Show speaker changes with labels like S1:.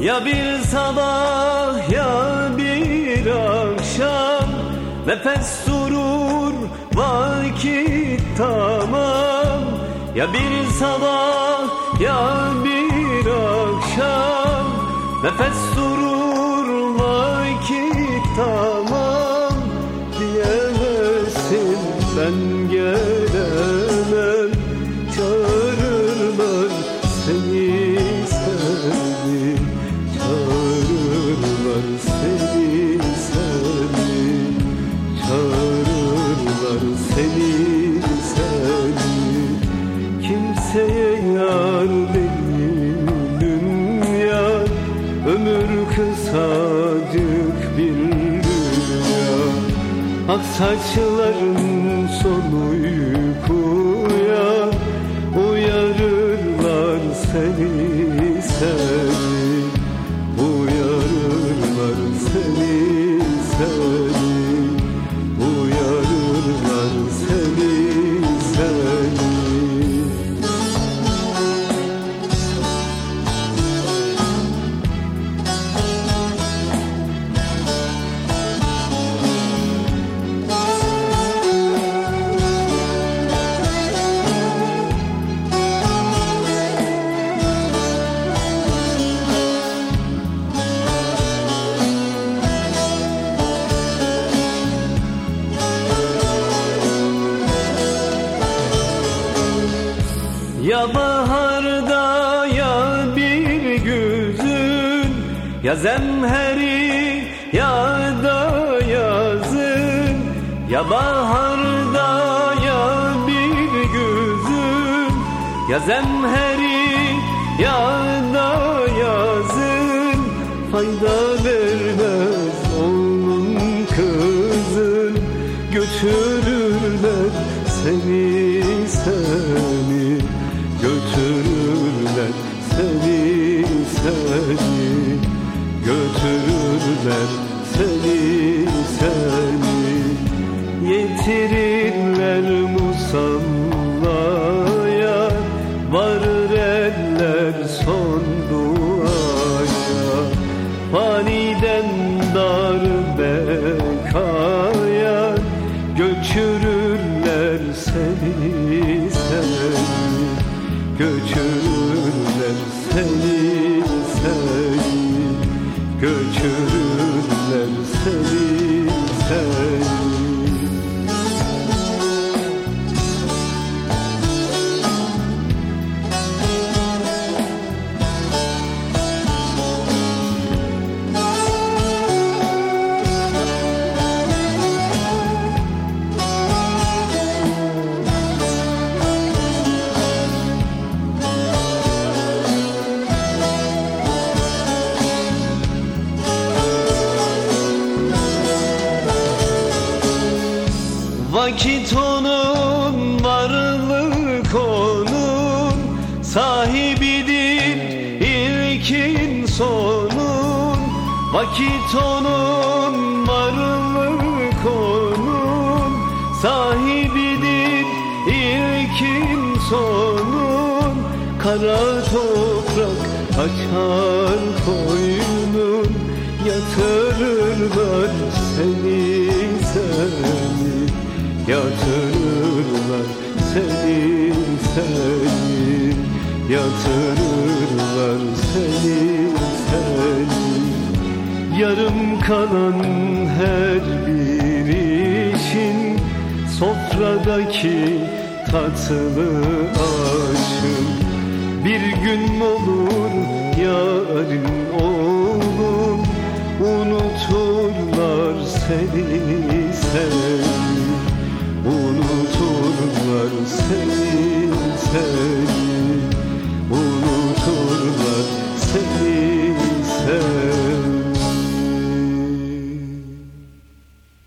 S1: Ya bir sabah ya bir akşam Nefes durur vakit tamam. Ya bir sabah ya bir akşam Nefes durur vakit tamam. Diyemezsin ben gelemem Kimseye yar değil dünya Ömür kısacık bir dünya. Ak saçların son uykuya. Uyarırlar seni seni Ya zemheri ya da yazın Ya baharda ya bir güzün Ya zemheri ya da yazın Fayda Yetirirler musallaya Vakit onun, varlık onun Sahibidir ilkin sonun. Vakit onun, varlık onun Sahibidir ilkin sonun. Kara toprak açar koynun Yatırırlar seni seni Yatırırlar seni seni. Yatırırlar seni seni. Yarım kalan her bir işin Sofradaki tatlı aşın Bir gün olur yarın olur. Unuturlar seni. senin sevdiğin